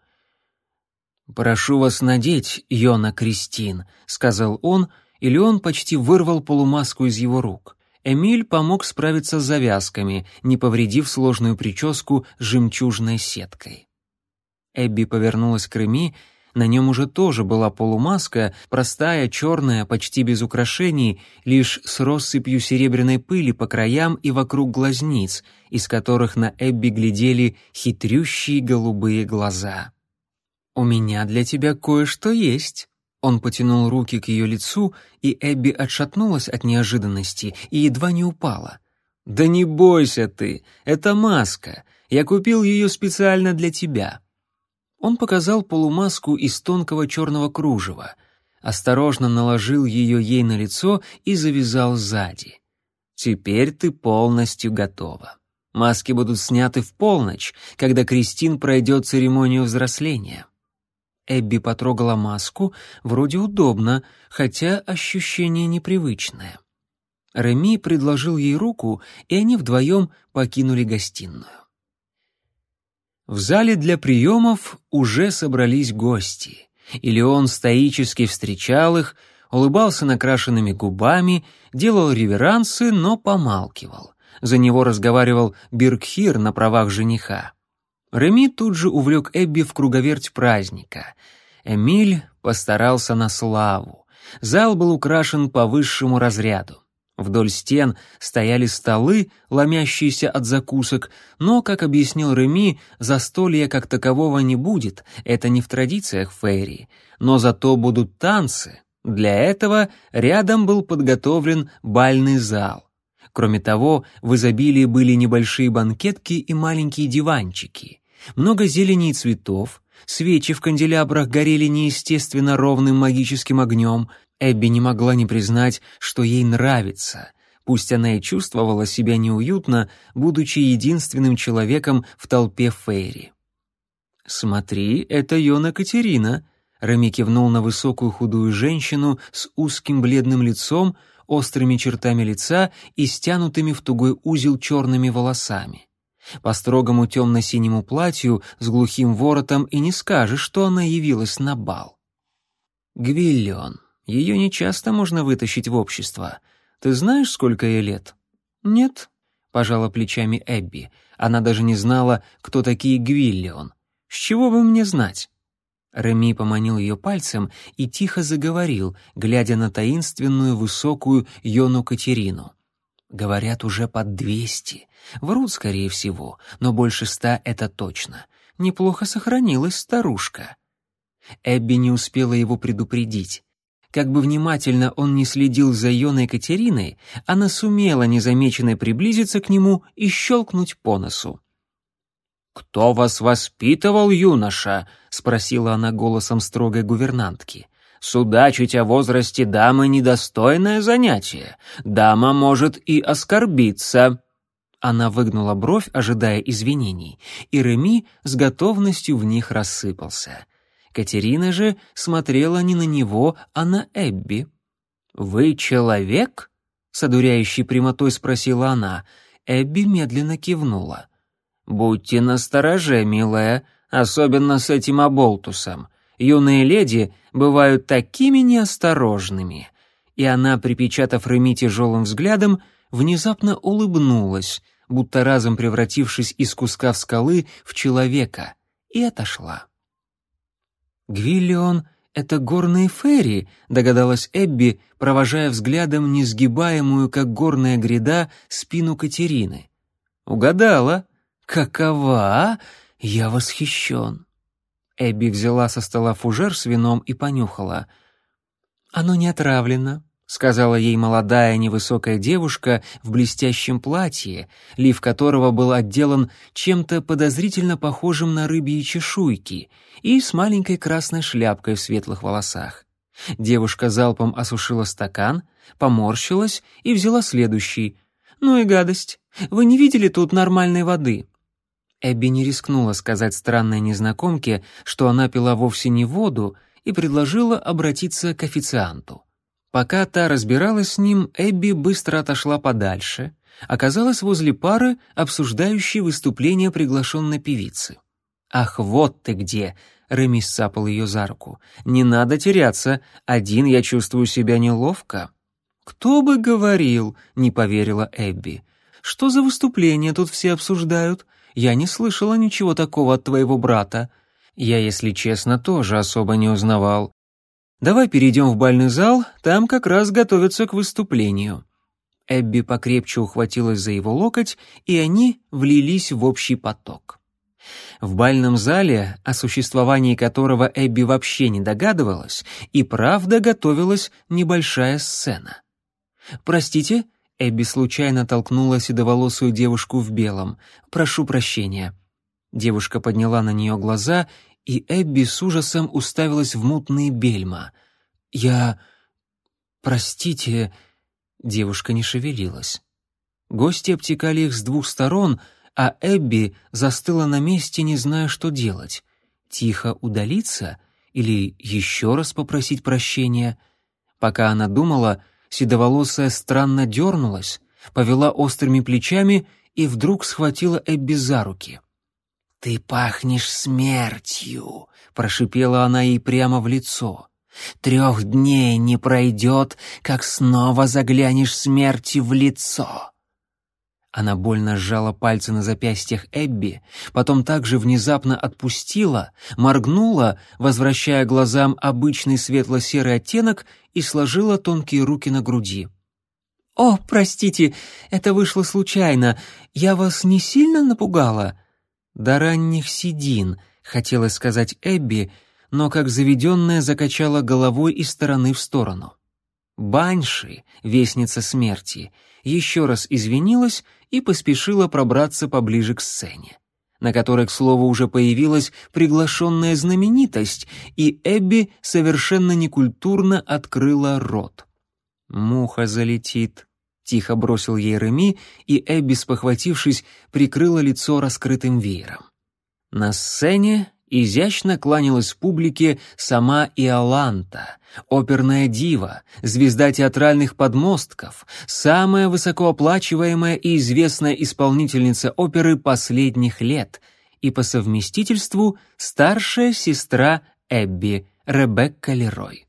«Прошу вас надеть, Йона Кристин», — сказал он, и Леон почти вырвал полумаску из его рук. Эмиль помог справиться с завязками, не повредив сложную прическу жемчужной сеткой. Эбби повернулась к Реми на нем уже тоже была полумаска, простая, черная, почти без украшений, лишь с россыпью серебряной пыли по краям и вокруг глазниц, из которых на Эбби глядели хитрющие голубые глаза. «У меня для тебя кое-что есть». Он потянул руки к ее лицу, и Эбби отшатнулась от неожиданности и едва не упала. «Да не бойся ты, это маска. Я купил ее специально для тебя. Он показал полумаску из тонкого черного кружева, осторожно наложил ее ей на лицо и завязал сзади. «Теперь ты полностью готова. Маски будут сняты в полночь, когда Кристин пройдет церемонию взросления». Эбби потрогала маску, вроде удобно, хотя ощущение непривычное. Реми предложил ей руку, и они вдвоем покинули гостиную. В зале для приемов уже собрались гости, и Леон стоически встречал их, улыбался накрашенными губами, делал реверансы, но помалкивал. За него разговаривал Биркхир на правах жениха. Реми тут же увлек Эбби в круговерть праздника. Эмиль постарался на славу. Зал был украшен по высшему разряду. Вдоль стен стояли столы, ломящиеся от закусок, но, как объяснил Реми, застолья как такового не будет, это не в традициях фейри, но зато будут танцы. Для этого рядом был подготовлен бальный зал. Кроме того, в изобилии были небольшие банкетки и маленькие диванчики. Много зелени и цветов, свечи в канделябрах горели неестественно ровным магическим огнем, Эбби не могла не признать, что ей нравится, пусть она и чувствовала себя неуютно, будучи единственным человеком в толпе Фейри. «Смотри, это Йона Катерина», — Рами кивнул на высокую худую женщину с узким бледным лицом, острыми чертами лица и стянутыми в тугой узел черными волосами. По строгому темно-синему платью с глухим воротом и не скажешь, что она явилась на бал. Гвиллион. Ее нечасто можно вытащить в общество. Ты знаешь, сколько ей лет?» «Нет», — пожала плечами Эбби. Она даже не знала, кто такие Гвиллион. «С чего бы мне знать?» Реми поманил ее пальцем и тихо заговорил, глядя на таинственную высокую Йону Катерину. «Говорят, уже под двести. Врут, скорее всего, но больше ста — это точно. Неплохо сохранилась старушка». Эбби не успела его предупредить. Как бы внимательно он не следил за Йоной Катериной, она сумела незамеченной приблизиться к нему и щелкнуть по носу. «Кто вас воспитывал, юноша?» — спросила она голосом строгой гувернантки. «Судачить о возрасте дамы — недостойное занятие. Дама может и оскорбиться». Она выгнула бровь, ожидая извинений, и Реми с готовностью в них рассыпался. Катерина же смотрела не на него, а на Эбби. «Вы человек?» — с одуряющей прямотой спросила она. Эбби медленно кивнула. «Будьте настороже, милая, особенно с этим оболтусом. Юные леди бывают такими неосторожными». И она, припечатав Реми тяжелым взглядом, внезапно улыбнулась, будто разом превратившись из куска в скалы в человека, и отошла. «Гвиллион — это горные фейри», — догадалась Эбби, провожая взглядом несгибаемую, как горная гряда, спину Катерины. «Угадала. Какова? Я восхищен». Эбби взяла со стола фужер с вином и понюхала. «Оно не отравлено сказала ей молодая невысокая девушка в блестящем платье, лиф которого был отделан чем-то подозрительно похожим на рыбьи чешуйки и с маленькой красной шляпкой в светлых волосах. Девушка залпом осушила стакан, поморщилась и взяла следующий. «Ну и гадость. Вы не видели тут нормальной воды?» Эбби не рискнула сказать странной незнакомке, что она пила вовсе не воду, и предложила обратиться к официанту. Пока та разбиралась с ним, Эбби быстро отошла подальше, оказалась возле пары, обсуждающей выступление приглашенной певицы. «Ах, вот ты где!» — Реми сцапал ее за руку. «Не надо теряться, один я чувствую себя неловко». «Кто бы говорил?» — не поверила Эбби. «Что за выступление тут все обсуждают? Я не слышала ничего такого от твоего брата. Я, если честно, тоже особо не узнавал. Давай перейдем в бальный зал, там как раз готовятся к выступлению». Эбби покрепче ухватилась за его локоть, и они влились в общий поток. В бальном зале, о существовании которого Эбби вообще не догадывалась, и правда готовилась небольшая сцена. «Простите?» — Эбби случайно толкнула седоволосую девушку в белом. «Прошу прощения». Девушка подняла на нее глаза, и Эбби с ужасом уставилась в мутные бельма. «Я... простите...» Девушка не шевелилась. Гости обтекали их с двух сторон, а Эбби застыла на месте, не зная, что делать. Тихо удалиться или еще раз попросить прощения? Пока она думала, седоволосая странно дернулась, повела острыми плечами и вдруг схватила Эбби за руки. «Ты пахнешь смертью», — прошипела она ей прямо в лицо. «Трех дней не пройдет, как снова заглянешь смерти в лицо». Она больно сжала пальцы на запястьях Эбби, потом также внезапно отпустила, моргнула, возвращая глазам обычный светло-серый оттенок и сложила тонкие руки на груди. «О, простите, это вышло случайно. Я вас не сильно напугала?» «До ранних седин», — хотелось сказать Эбби, но как заведенная закачала головой из стороны в сторону. Банши, вестница смерти, еще раз извинилась и поспешила пробраться поближе к сцене, на которой, к слову, уже появилась приглашенная знаменитость, и Эбби совершенно некультурно открыла рот. «Муха залетит», — тихо бросил ей Реми, и Эбби, спохватившись, прикрыла лицо раскрытым веером. На сцене изящно кланялась публике сама Иоланта, оперная дива, звезда театральных подмостков, самая высокооплачиваемая и известная исполнительница оперы последних лет и по совместительству старшая сестра Эбби, Ребекка Лерой.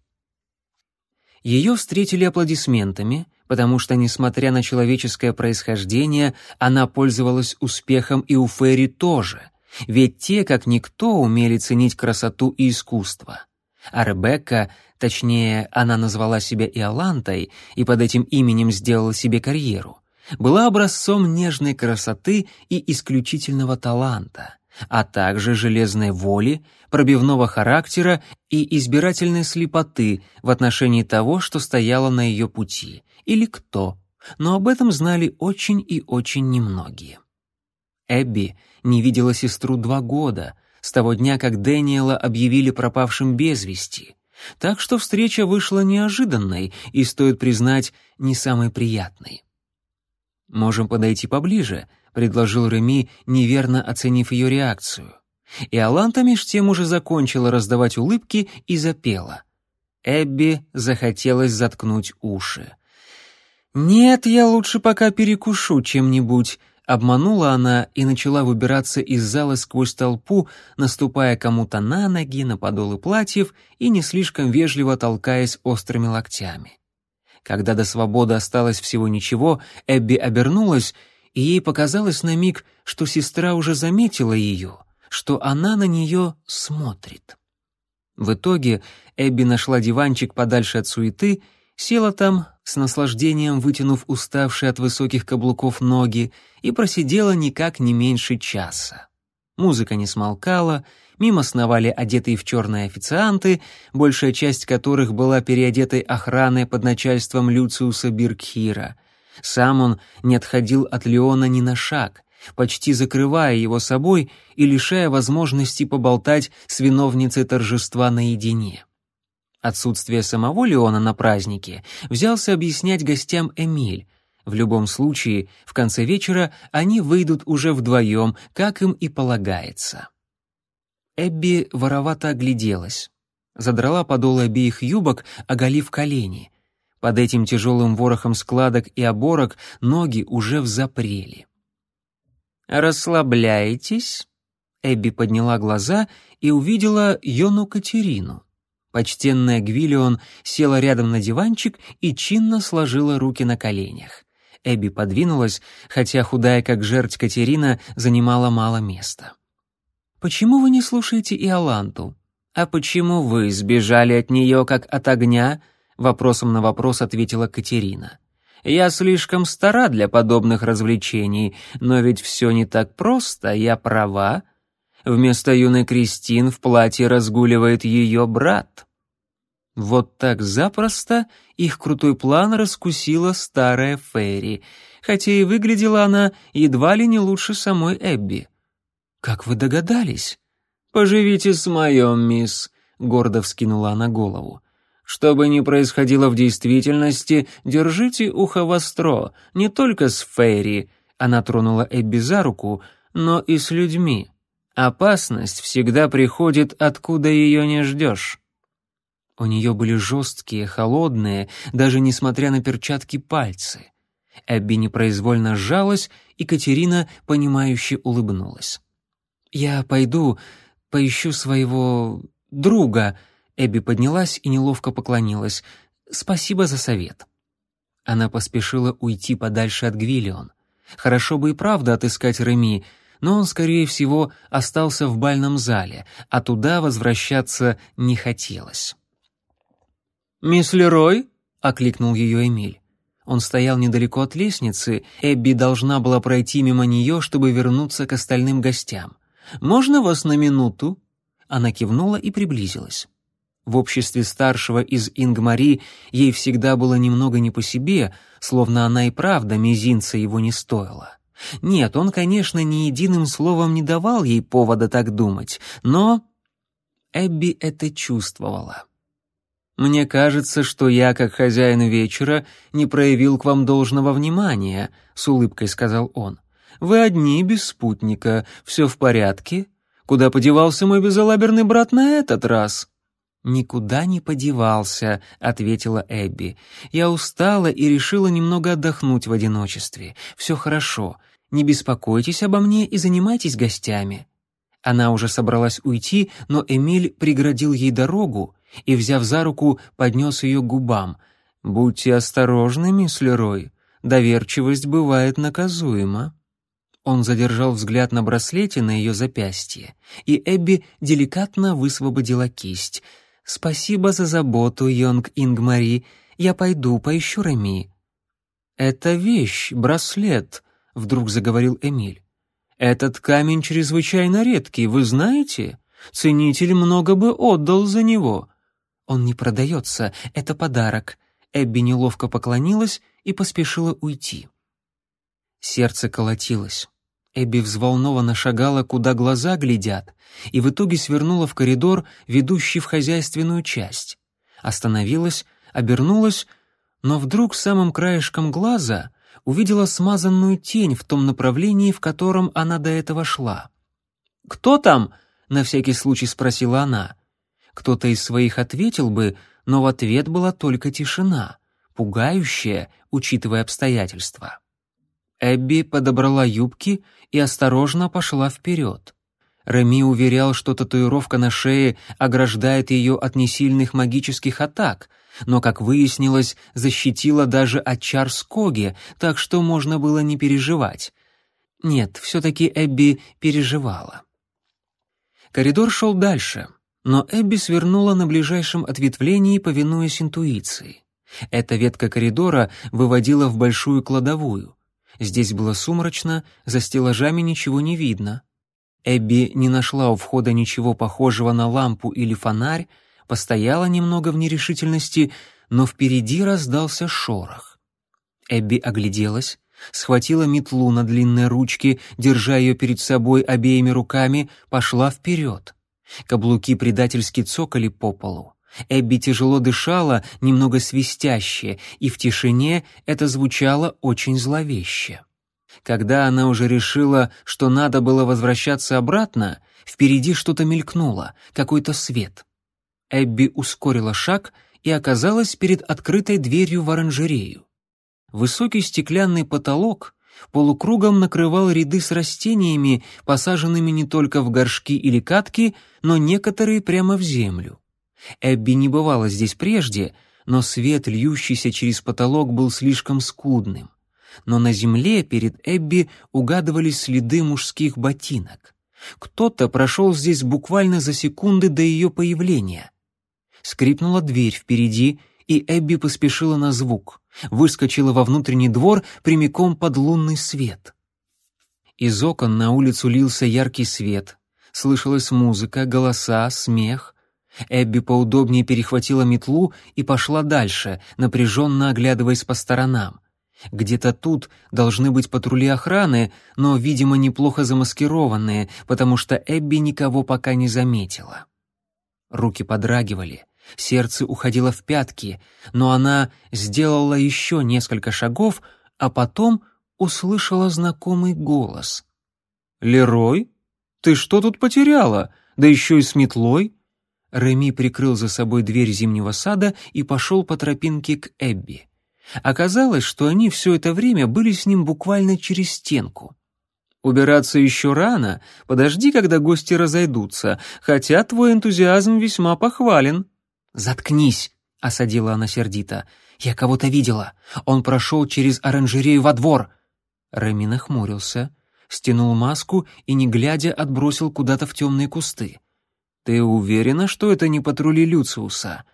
Ее встретили аплодисментами, потому что, несмотря на человеческое происхождение, она пользовалась успехом и у Ферри тоже — ведь те, как никто, умели ценить красоту и искусство. А Ребекка, точнее, она назвала себя Иолантой и под этим именем сделала себе карьеру, была образцом нежной красоты и исключительного таланта, а также железной воли, пробивного характера и избирательной слепоты в отношении того, что стояло на ее пути, или кто, но об этом знали очень и очень немногие. Эбби не видела сестру два года, с того дня, как Дэниела объявили пропавшим без вести. Так что встреча вышла неожиданной и, стоит признать, не самой приятной. «Можем подойти поближе», — предложил Реми, неверно оценив ее реакцию. И Аланта меж тем уже закончила раздавать улыбки и запела. Эбби захотелось заткнуть уши. «Нет, я лучше пока перекушу чем-нибудь», Обманула она и начала выбираться из зала сквозь толпу, наступая кому-то на ноги, на подолы платьев и не слишком вежливо толкаясь острыми локтями. Когда до свободы осталось всего ничего, Эбби обернулась, и ей показалось на миг, что сестра уже заметила ее, что она на нее смотрит. В итоге Эбби нашла диванчик подальше от суеты, села там, с наслаждением вытянув уставшие от высоких каблуков ноги, и просидела никак не меньше часа. Музыка не смолкала, мимо сновали одетые в черные официанты, большая часть которых была переодетой охраной под начальством Люциуса Биркхира. Сам он не отходил от Леона ни на шаг, почти закрывая его собой и лишая возможности поболтать с виновницей торжества наедине. Отсутствие самого Леона на празднике взялся объяснять гостям Эмиль. В любом случае, в конце вечера они выйдут уже вдвоем, как им и полагается. Эбби воровато огляделась. Задрала подолы обеих юбок, оголив колени. Под этим тяжелым ворохом складок и оборок ноги уже взапрели. «Расслабляетесь?» Эбби подняла глаза и увидела Йону Катерину. Почтенная Гвиллион села рядом на диванчик и чинно сложила руки на коленях. Эбби подвинулась, хотя худая как жерть Катерина занимала мало места. «Почему вы не слушаете Иоланту?» «А почему вы сбежали от нее, как от огня?» Вопросом на вопрос ответила Катерина. «Я слишком стара для подобных развлечений, но ведь все не так просто, я права. Вместо юной Кристин в платье разгуливает ее брат». Вот так запросто их крутой план раскусила старая Ферри, хотя и выглядела она едва ли не лучше самой Эбби. «Как вы догадались?» «Поживите с моем, мисс», — гордо вскинула она голову. «Что бы ни происходило в действительности, держите ухо востро, не только с Фейри», — она тронула Эбби за руку, «но и с людьми. Опасность всегда приходит, откуда ее не ждешь». У нее были жесткие, холодные, даже несмотря на перчатки, пальцы. Эбби непроизвольно сжалась, и Катерина, понимающе улыбнулась. «Я пойду, поищу своего друга». Эбби поднялась и неловко поклонилась. «Спасибо за совет». Она поспешила уйти подальше от Гвиллион. Хорошо бы и правда отыскать Реми, но он, скорее всего, остался в бальном зале, а туда возвращаться не хотелось. «Мисс Лерой?» — окликнул ее Эмиль. Он стоял недалеко от лестницы, Эбби должна была пройти мимо нее, чтобы вернуться к остальным гостям. «Можно вас на минуту?» Она кивнула и приблизилась. В обществе старшего из Ингмари ей всегда было немного не по себе, словно она и правда мизинца его не стоила. Нет, он, конечно, ни единым словом не давал ей повода так думать, но Эбби это чувствовала. «Мне кажется, что я, как хозяин вечера, не проявил к вам должного внимания», — с улыбкой сказал он. Вы одни, без спутника. Все в порядке? Куда подевался мой безалаберный брат на этот раз?» «Никуда не подевался», — ответила Эбби. «Я устала и решила немного отдохнуть в одиночестве. Все хорошо. Не беспокойтесь обо мне и занимайтесь гостями». Она уже собралась уйти, но Эмиль преградил ей дорогу и, взяв за руку, поднес ее к губам. «Будьте осторожны, мисс Лерой. Доверчивость бывает наказуема». Он задержал взгляд на браслете на ее запястье, и Эбби деликатно высвободила кисть. «Спасибо за заботу, Йонг Ингмари. Я пойду, поищу Реми». «Это вещь, браслет», — вдруг заговорил Эмиль. «Этот камень чрезвычайно редкий, вы знаете? Ценитель много бы отдал за него». «Он не продается, это подарок». Эбби неловко поклонилась и поспешила уйти. Сердце колотилось. Эбби взволнованно шагала, куда глаза глядят, и в итоге свернула в коридор, ведущий в хозяйственную часть. Остановилась, обернулась, но вдруг самым краешком глаза увидела смазанную тень в том направлении, в котором она до этого шла. «Кто там?» — на всякий случай спросила она. Кто-то из своих ответил бы, но в ответ была только тишина, пугающая, учитывая обстоятельства. Эбби подобрала юбки и осторожно пошла вперед. Реми уверял, что татуировка на шее ограждает ее от несильных магических атак, но, как выяснилось, защитила даже от чар Скоги, так что можно было не переживать. Нет, все-таки Эбби переживала. Коридор шел дальше, но Эбби свернула на ближайшем ответвлении, повинуясь интуиции. Эта ветка коридора выводила в большую кладовую — Здесь было сумрачно, за стеллажами ничего не видно. Эбби не нашла у входа ничего похожего на лампу или фонарь, постояла немного в нерешительности, но впереди раздался шорох. Эбби огляделась, схватила метлу на длинной ручке, держа ее перед собой обеими руками, пошла вперед. Каблуки предательски цокали по полу. Эбби тяжело дышала, немного свистяще, и в тишине это звучало очень зловеще. Когда она уже решила, что надо было возвращаться обратно, впереди что-то мелькнуло, какой-то свет. Эбби ускорила шаг и оказалась перед открытой дверью в оранжерею. Высокий стеклянный потолок полукругом накрывал ряды с растениями, посаженными не только в горшки или катки, но некоторые прямо в землю. Эбби не бывала здесь прежде, но свет, льющийся через потолок, был слишком скудным. Но на земле перед Эбби угадывались следы мужских ботинок. Кто-то прошел здесь буквально за секунды до ее появления. Скрипнула дверь впереди, и Эбби поспешила на звук. Выскочила во внутренний двор прямиком под лунный свет. Из окон на улицу лился яркий свет. Слышалась музыка, голоса, смех. Эбби поудобнее перехватила метлу и пошла дальше, напряженно оглядываясь по сторонам. Где-то тут должны быть патрули охраны, но, видимо, неплохо замаскированные, потому что Эбби никого пока не заметила. Руки подрагивали, сердце уходило в пятки, но она сделала еще несколько шагов, а потом услышала знакомый голос. «Лерой? Ты что тут потеряла? Да еще и с метлой?» Реми прикрыл за собой дверь зимнего сада и пошел по тропинке к Эбби. Оказалось, что они все это время были с ним буквально через стенку. «Убираться еще рано, подожди, когда гости разойдутся, хотя твой энтузиазм весьма похвален». «Заткнись», — осадила она сердито. «Я кого-то видела. Он прошел через оранжерею во двор». Реми нахмурился, стянул маску и, не глядя, отбросил куда-то в темные кусты. «Ты уверена, что это не патрули Люциуса?»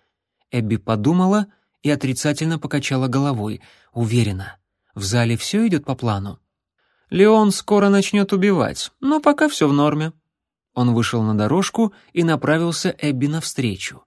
Эбби подумала и отрицательно покачала головой. «Уверена. В зале все идет по плану?» «Леон скоро начнет убивать, но пока все в норме». Он вышел на дорожку и направился Эбби навстречу.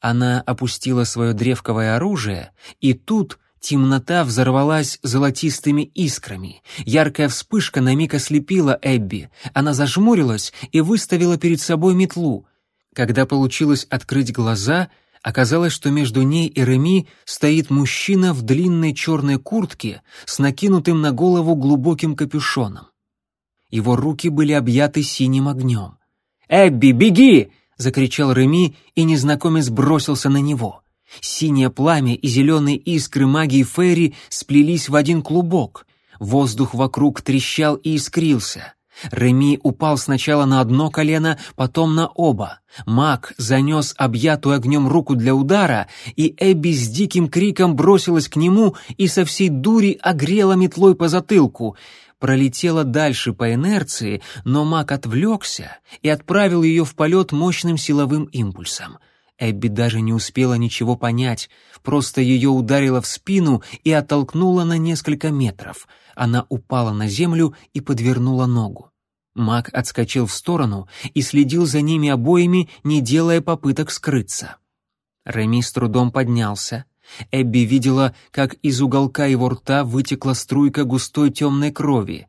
Она опустила свое древковое оружие, и тут темнота взорвалась золотистыми искрами. Яркая вспышка на миг ослепила Эбби. Она зажмурилась и выставила перед собой метлу — когда получилось открыть глаза, оказалось, что между ней и Реми стоит мужчина в длинной черной куртке с накинутым на голову глубоким капюшоном. Его руки были объяты синим огнем. «Эбби, беги!» — закричал Реми, и незнакомец бросился на него. Синее пламя и зеленые искры магии Ферри сплелись в один клубок. Воздух вокруг трещал и искрился. Реми упал сначала на одно колено, потом на оба. Маг занес объятую огнем руку для удара, и Эбби с диким криком бросилась к нему и со всей дури огрела метлой по затылку. Пролетела дальше по инерции, но маг отвлекся и отправил ее в полет мощным силовым импульсом. Эбби даже не успела ничего понять, просто ее ударило в спину и оттолкнуло на несколько метров. Она упала на землю и подвернула ногу. Маг отскочил в сторону и следил за ними обоими, не делая попыток скрыться. Реми с трудом поднялся. Эбби видела, как из уголка его рта вытекла струйка густой темной крови.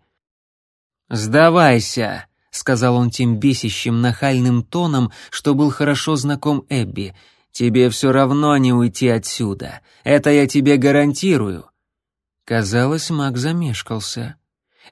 «Сдавайся!» — сказал он тем бесящим нахальным тоном, что был хорошо знаком Эбби. «Тебе все равно не уйти отсюда. Это я тебе гарантирую». Казалось, маг замешкался.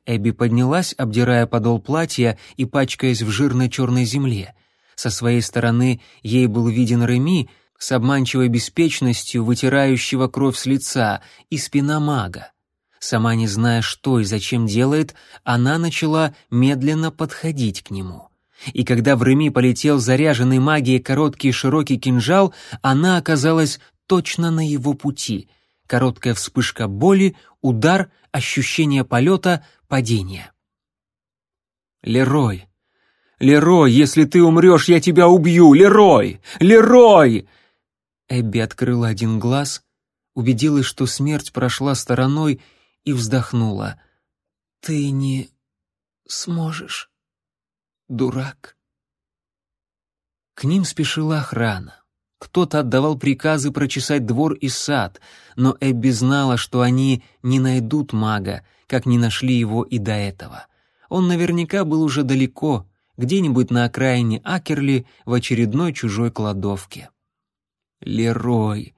Эбби поднялась, обдирая подол платья и пачкаясь в жирной черной земле. Со своей стороны ей был виден Реми с обманчивой беспечностью, вытирающего кровь с лица, и спина мага. Сама не зная, что и зачем делает, она начала медленно подходить к нему. И когда в Реми полетел заряженный магией короткий широкий кинжал, она оказалась точно на его пути. Короткая вспышка боли, удар, ощущение полета, падение. «Лерой! Лерой, если ты умрешь, я тебя убью! Лерой! Лерой!» Эбби открыла один глаз, убедилась, что смерть прошла стороной и вздохнула. «Ты не сможешь, дурак». К ним спешила охрана. Кто-то отдавал приказы прочесать двор и сад, но Эбби знала, что они не найдут мага, как не нашли его и до этого. Он наверняка был уже далеко, где-нибудь на окраине Акерли в очередной чужой кладовке. Лерой.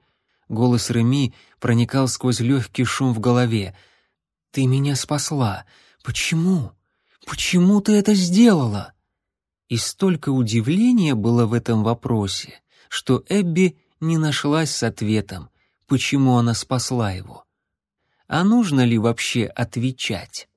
Голос Реми проникал сквозь легкий шум в голове. «Ты меня спасла. Почему? Почему ты это сделала?» И столько удивления было в этом вопросе, что Эбби не нашлась с ответом, почему она спасла его. А нужно ли вообще отвечать?